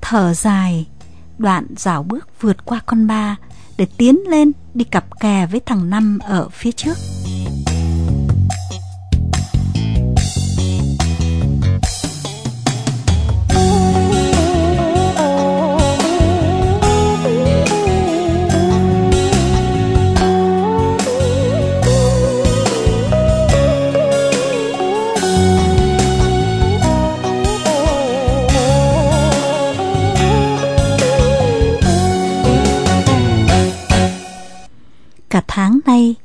Thở dài, đoạn dạo bước vượt qua con ba để tiến lên đi cặp kè với thằng năm ở phía trước. Cả tháng nay,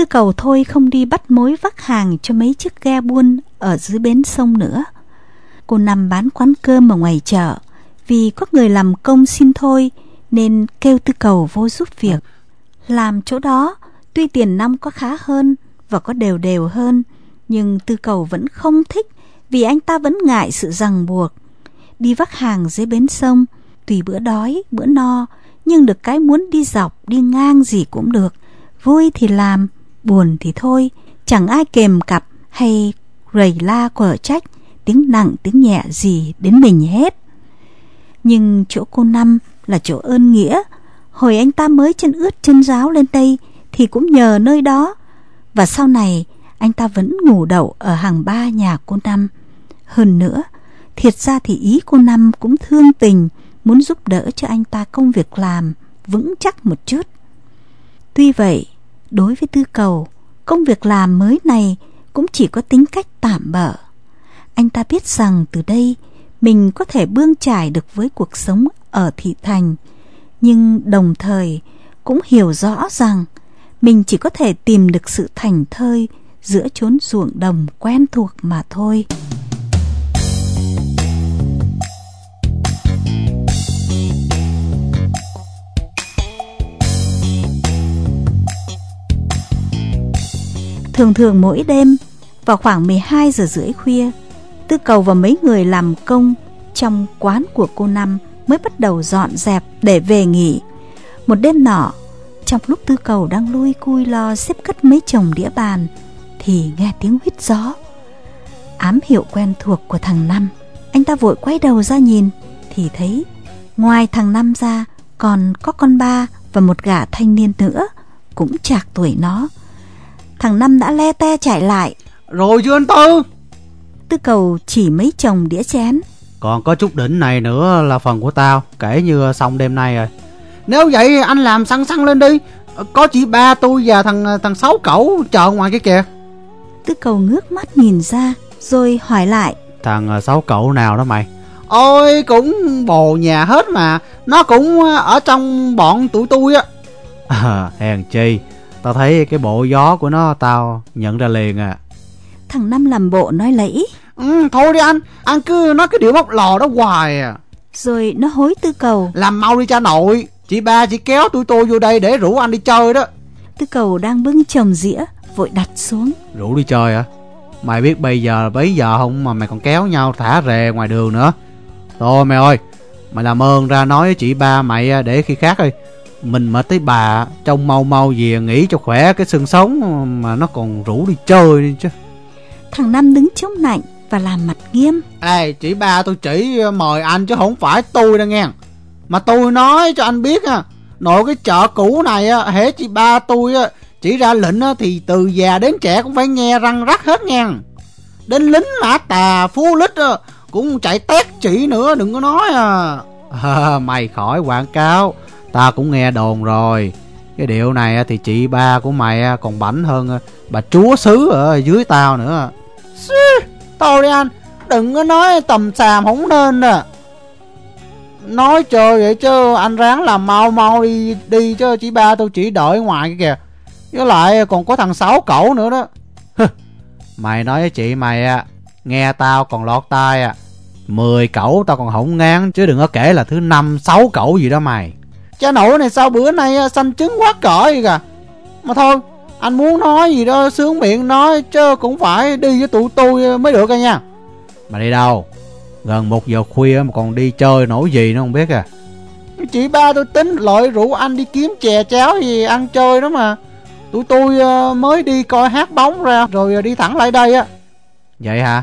Tư cầu thôi không đi bắt mối vác hàng cho mấy chiếc ghe buôn ở dưới bến sông nữa. Cô nằm bán quán cơm ở ngoài chợ, vì có người làm công xin thôi nên kêu tư cầu vô giúp việc. Làm chỗ đó, tuy tiền năm có khá hơn và có đều đều hơn, nhưng tư cầu vẫn không thích vì anh ta vẫn ngại sự ràng buộc. Đi vác hàng dưới bến sông, tùy bữa đói, bữa no, nhưng được cái muốn đi dọc, đi ngang gì cũng được. Vui thì làm, buồn thì thôi, chẳng ai kèm cặp hay rầy la quở trách, tiếng nặng tiếng nhẹ gì đến mình hết. Nhưng chỗ cô Năm là chỗ ơn nghĩa, hồi anh ta mới chân ướt chân ráo lên đây thì cũng nhờ nơi đó. Và sau này anh ta vẫn ngủ đậu ở hàng ba nhà cô Năm. Hơn nữa, thiệt ra thì ý cô Năm cũng thương tình, muốn giúp đỡ cho anh ta công việc làm vững chắc một chút. Tuy vậy, đối với tư cầu, công việc làm mới này cũng chỉ có tính cách tạm bỡ. Anh ta biết rằng từ đây mình có thể bươn trải được với cuộc sống ở thị thành, nhưng đồng thời cũng hiểu rõ rằng mình chỉ có thể tìm được sự thành thơi giữa chốn ruộng đồng quen thuộc mà thôi. Thường thường mỗi đêm vào khoảng 12 giờ rưỡi khuya, Tư Cầu và mấy người làm công trong quán của cô Năm mới bắt đầu dọn dẹp để về nghỉ. Một đêm nọ, trong lúc Tư Cầu đang lui cui lo xếp cất mấy chồng đĩa bàn, thì nghe tiếng huýt gió. Ám hiệu quen thuộc của thằng Năm, anh ta vội quay đầu ra nhìn, thì thấy ngoài thằng Năm ra còn có con ba và một gã thanh niên nữa, cũng chạc tuổi nó. Thằng Năm đã le te chạy lại. Rồi chưa anh Tư? Tư cầu chỉ mấy chồng đĩa chén. Còn có chút đỉnh này nữa là phần của tao Kể như xong đêm nay rồi. Nếu vậy anh làm xăng xăng lên đi. Có chỉ ba tôi và thằng thằng sáu cẩu chờ ngoài kia kìa. Tư cầu ngước mắt nhìn ra Rồi hỏi lại. Thằng ờ, sáu cậu nào đó mày? Ôi cũng bồ nhà hết mà. Nó cũng ở trong bọn tụi tôi á. À, Hèn chi Tao thấy cái bộ gió của nó tao nhận ra liền à. Thằng Năm làm bộ nói lẫy ừ, Thôi đi anh. Anh cứ nói cái điệu móc lò đó hoài à. Rồi nó hối tư cầu. Làm mau đi cha nội. Chị ba chỉ kéo tụi tôi vô đây để rủ anh đi chơi đó. Tư cầu đang bưng chồng dĩa Vội đặt xuống. Rủ đi chơi à Mày biết bây giờ bấy giờ không mà mày còn kéo nhau thả rề ngoài đường nữa. Thôi mày ơi Mày làm ơn ra nói với chị ba mày để khi khác đi Mình mà tới bà Trông mau mau về nghỉ cho khỏe cái xương sống Mà nó còn rủ đi chơi đi chứ. Thằng Năm đứng chống nạnh và làm mặt nghiêm. Ê chị ba tôi chỉ mời anh chứ không phải tôi đâu nghe. Mà tôi nói cho anh biết à Nội cái chợ cũ này á Hễ chị ba tôi á Chỉ ra lệnh á Thì từ già đến trẻ cũng phải nghe răng rắc hết nha Đến lính mã tà phú lít á Cũng chạy tét chị nữa Đừng có nói à, à. Mày khỏi quảng cáo Ta cũng nghe đồn rồi. Cái điệu này thì chị ba của mày còn bảnh hơn bà chúa xứ ở dưới tao nữa. Thôi đi anh. Đừng có nói tầm xàm không nên nè. Nói chơi vậy chứ anh ráng làm mau mau đi đi chứ chỉ ba tôi chỉ đợi ngoài kìa. Với lại còn có thằng sáu cậu nữa đó. Mày nói với chị mày à Nghe tao còn lọt tai à. Mười cậu tao còn không ngán Chứ đừng có kể là thứ năm sáu cậu gì đó mày Cha nội này sao bữa nay xanh trứng quá cỡ kìa. Mà thôi anh muốn nói gì đó sướng miệng nói Chứ cũng phải đi với tụi tôi mới được nha. Mà đi đâu? Gần một giờ khuya mà còn đi chơi nổi gì nó không biết à? Chị ba tôi tính lợi rủ anh đi kiếm chè cháo gì ăn chơi đó mà. Tụi tôi ờ, mới đi coi hát bóng ra Rồi đi thẳng lại đây á. Vậy hả?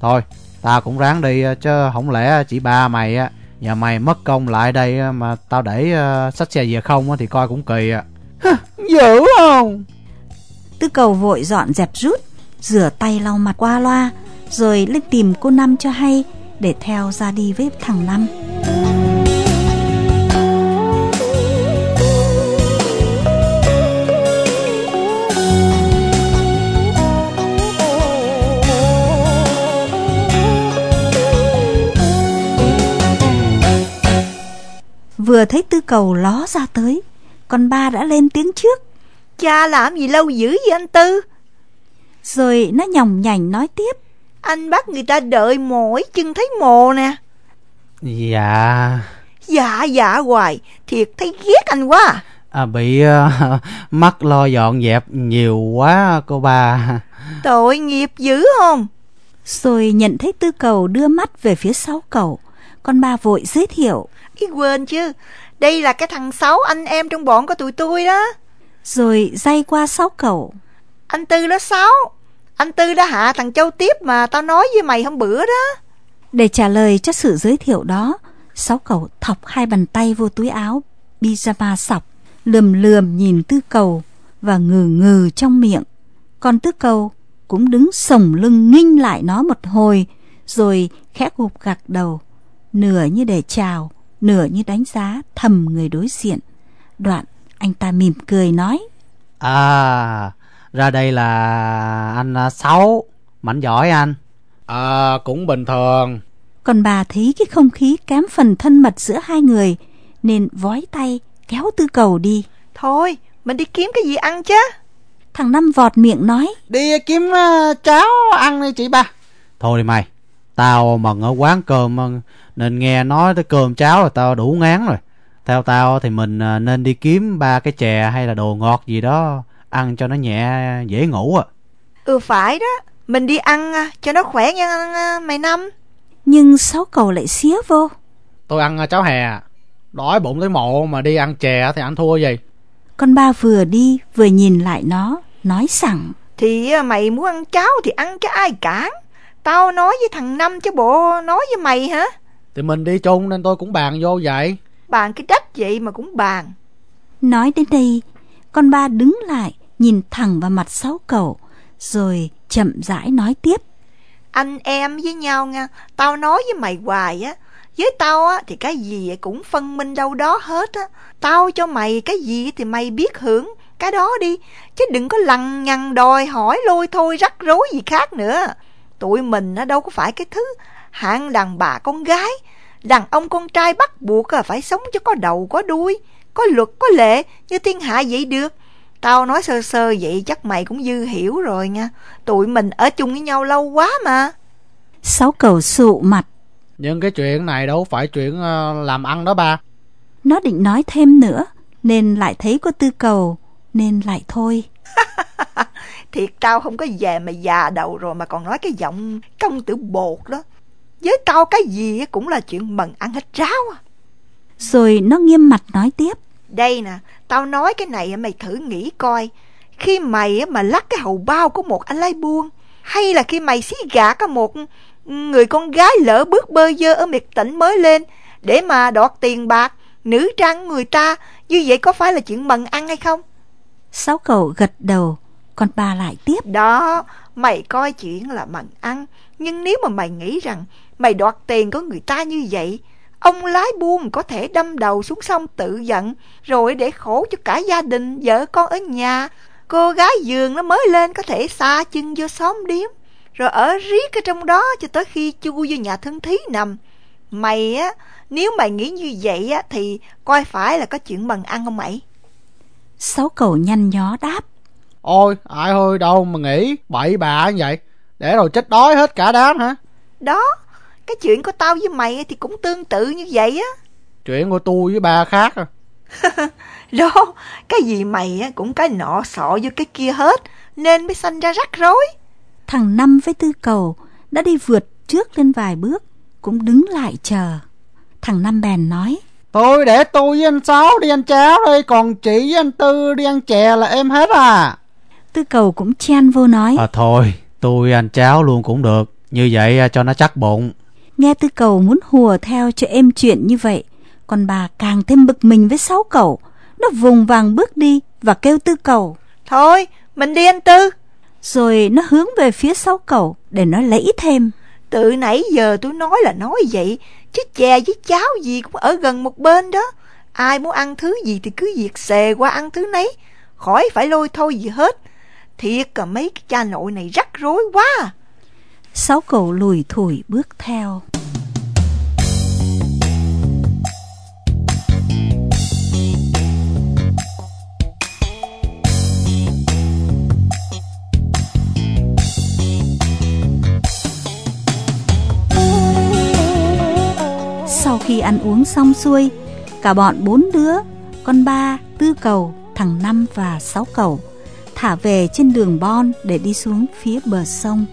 Thôi tao cũng ráng đi chứ không lẽ chị ba mày á Nhà mày mất công lại đây ờ, mà tao để ờ, uh, sách xe về không thì coi cũng kỳ à Dữ không? Tư cầu vội dọn dẹp rút Rửa tay lau mặt qua loa Rồi lên tìm cô Năm cho hay Để theo ra đi với thằng Năm. Vừa thấy tư cầu ló ra tới. Con ba đã lên tiếng trước. Cha làm gì lâu dữ vậy anh Tư? Rồi nó nhòng nhành nói tiếp. Anh bắt người ta đợi mỏi chân thấy mồ nè. Dạ. Dạ dạ hoài. Thiệt thấy ghét anh quá. À, Bị uh, mắc lo dọn dẹp nhiều quá cô ba. Tội nghiệp dữ không? Rồi nhận thấy tư cầu đưa mắt về phía sau cầu Con ba vội giới thiệu. Ý quên chứ Đây là cái thằng Sáu anh em trong bọn của tụi tôi đó. Rồi dây qua sáu cầu Anh Tư đó Sáu Anh Tư đã hạ thằng Châu tiếp mà tao nói với mày hôm bữa đó. Để trả lời cho sự giới thiệu đó Sáu cầu thọc hai bàn tay vô túi áo Pyjama sọc Lườm lườm nhìn tư cầu Và ngừ ngừ trong miệng. Còn tư cầu cũng đứng sồng lưng nghinh lại nó một hồi Rồi khẽ gục gặt đầu Nửa như để chào Nửa như đánh giá thầm người đối diện. Đoạn anh ta mỉm cười nói. À Ra đây là anh à, Sáu. Mạnh giỏi anh. À cũng bình thường. Còn bà thấy cái không khí kém phần thân mật giữa hai người Nên vói tay kéo tư cầu đi. Thôi mình đi kiếm cái gì ăn chứ? Thằng Năm vọt miệng nói. Đi kiếm uh, cháo ăn đi chị ba. Thôi đi mày Tao mần ở quán cơm Nên nghe nói tới cơm cháo là tao đủ ngán rồi. Theo tao thì mình à, nên đi kiếm ba cái chè hay là đồ ngọt gì đó Ăn cho nó nhẹ dễ ngủ à. Ừ phải đó. Mình đi ăn à, cho nó khỏe nha mày Năm. Nhưng sáu cầu lại xía vô. Tôi ăn cháo hè. Đói bụng tới mộ mà đi ăn chè thì ăn thua gì? Con ba vừa đi vừa nhìn lại nó Nói sẵn Thì mày muốn ăn cháo thì ăn cho ai cản Tao nói với thằng Năm chứ bộ nói với mày hả? Thì mình đi chung nên tôi cũng bàn vô vậy. Bàn cái đách vậy mà cũng bàn. Nói đến đây Con ba đứng lại Nhìn thẳng vào mặt sáu cầu Rồi chậm rãi nói tiếp. Anh em với nhau nha Tao nói với mày hoài á Với tao á thì cái gì cũng phân minh đâu đó hết á. Tao cho mày cái gì thì mày biết hưởng Cái đó đi Chứ đừng có lằng nhằng đòi hỏi lôi thôi rắc rối gì khác nữa Tụi mình nó đâu có phải cái thứ hạng đàn bà con gái. Đàn ông con trai bắt buộc phải sống cho có đầu có đuôi Có luật có lệ như thiên hạ vậy được. Tao nói sơ sơ vậy chắc mày cũng dư hiểu rồi nha. Tụi mình ở chung với nhau lâu quá mà. Sáu cầu sụ mặt. Nhưng cái chuyện này đâu phải chuyện ờ, làm ăn đó ba. Nó định nói thêm nữa Nên lại thấy có tư cầu Nên lại thôi Thiệt tao không có về mà già đầu rồi mà còn nói cái giọng công tử bột đó. Với tao cái gì cũng là chuyện mần ăn hết ráo à. Rồi nó nghiêm mặt nói tiếp. Đây nè, tao nói cái này mày thử nghĩ coi. Khi mày mà lắc cái hầu bao của một anh lái buôn, hay là khi mày xí gà có một người con gái lỡ bước bơ dơ ở miệt tỉnh mới lên để mà đọt tiền bạc, nữ trang người ta, như vậy có phải là chuyện mần ăn hay không? Sáu cậu gật đầu, còn bà lại tiếp. Đó, mày coi chuyện là mần ăn, nhưng nếu mà mày nghĩ rằng mày đoạt tiền của người ta như vậy, ông lái buôn có thể đâm đầu xuống sông tự giận, rồi để khổ cho cả gia đình, vợ con ở nhà. Cô gái giường nó mới lên có thể xa chân vô xóm điếm, rồi ở riết ở trong đó cho tới khi chui vô nhà thân thí nằm. Mày á, nếu mày nghĩ như vậy á, thì coi phải là có chuyện mần ăn không mày? Sáu cậu nhăn nhó đáp. Ôi, ai ơi đâu mà nghĩ bậy bạ như vậy. Để rồi chết đói hết cả đám hả? Đó, cái chuyện của tao với mày thì cũng tương tự như vậy á. Chuyện của tôi với ba khác à. Đó, cái gì mày á cũng cái nọ sọ vô cái kia hết, nên mới sanh ra rắc rối. Thằng Năm với Tư Cầu đã đi vượt trước lên vài bước, cũng đứng lại chờ. Thằng Năm bèn nói. Thôi để tôi với anh Sáu đi ăn cháo đây, còn chị với anh Tư đi ăn chè là em hết à. Tư Cầu cũng chen vô nói. À thôi, tôi ăn cháo luôn cũng được. Như vậy à, cho nó chắc bụng. Nghe Tư Cầu muốn hùa theo cho êm chuyện như vậy, còn bà càng thêm bực mình với Sáu Cầu. Nó vùng vàng bước đi và kêu Tư Cầu. Thôi, mình đi anh Tư. Rồi nó hướng về phía Sáu Cầu để nó lấy thêm. Từ nãy giờ tôi nói là nói vậy, chứ chè với cháo gì cũng ở gần một bên đó. Ai muốn ăn thứ gì thì cứ việc xề qua ăn thứ nấy, khỏi phải lôi thôi gì hết. Thiệt cả mấy cái cha nội này rắc rối quá. Sáu cậu lùi thủi bước theo. Sau khi ăn uống xong xuôi, cả bọn bốn đứa, con ba, tư cầu, thằng năm và sáu cầu, thả về trên đường bon để đi xuống phía bờ sông.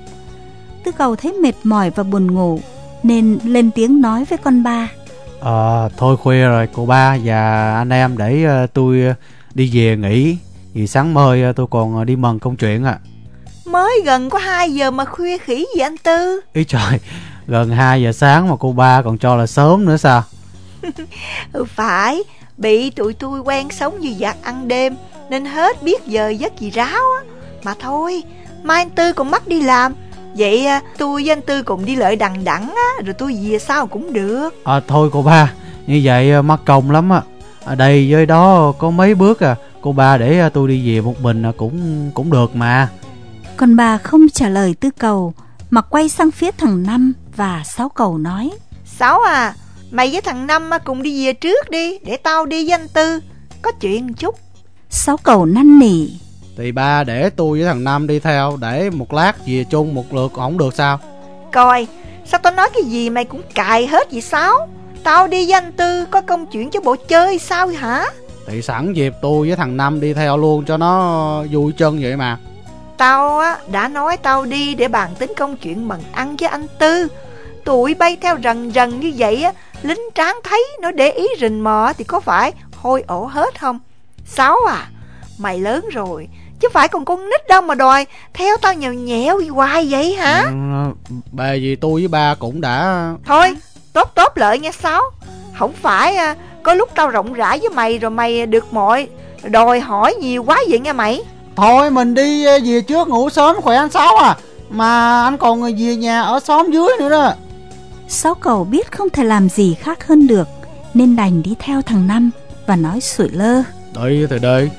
Tư cầu thấy mệt mỏi và buồn ngủ, nên lên tiếng nói với con ba. Ờ, thôi khuya rồi cô ba và anh em để ờ, tôi ờ, đi về nghỉ. Vì sáng mai ờ, tôi còn đi mần công chuyện à. Mới gần có 2 giờ mà khuya khỉ gì anh Tư. Ý trời, gần 2 giờ sáng mà cô ba còn cho là sớm nữa sao? Ừ phải, bị tụi tôi quen sống như giặc ăn đêm nên hết biết giờ giấc gì ráo á. Mà thôi, mai anh Tư còn mắc đi làm. Vậy à, tôi với anh Tư cùng đi lợi đằng đẵng á, rồi tôi về sau cũng được. À, thôi cô ba, như vậy ờ, mắc công lắm á. Ở đây với đó có mấy bước à. Cô ba để tôi đi về một mình cũng cũng được mà. Còn bà không trả lời tư cầu, mà quay sang phía thằng Năm và sáu cầu nói. Sáu à, mày với thằng Năm cùng đi về trước đi, để tao đi với anh Tư. Có chuyện chút. Sáu cầu năn nỉ. Thì ba để tôi với thằng Năm đi theo để một lát về chung một lượt không được sao? Coi, sao tao nói cái gì mày cũng cài hết vậy Sáu? Tao đi với anh Tư có công chuyện chứ bộ chơi sao hả? Thì sẵn dịp tôi với thằng Năm đi theo luôn cho nó vui chân vậy mà. Tao á đã nói tao đi để bàn tính công chuyện mần ăn với anh Tư Tụi bay theo rần rần như vậy á Lính tráng thấy nó để ý rình mò thì có phải hôi ổ hết không Sáu à Mày lớn rồi Chứ phải còn con nít đâu mà đòi Theo tao nhèo nhẹo hoài vậy hả Ừ, Bề gì tôi với ba cũng đã Thôi tốt tốt lợi nghe Sáu Không phải à, có lúc tao rộng rãi với mày rồi mày được mọi Đòi hỏi nhiều quá vậy nghe mày Thôi mình đi về trước ngủ sớm khỏe anh Sáu à. Mà anh còn về nhà ở xóm dưới nữa đó. Sáu cầu biết không thể làm gì khác hơn được, nên đành đi theo thằng Năm và nói sủi lơ tới từ đây.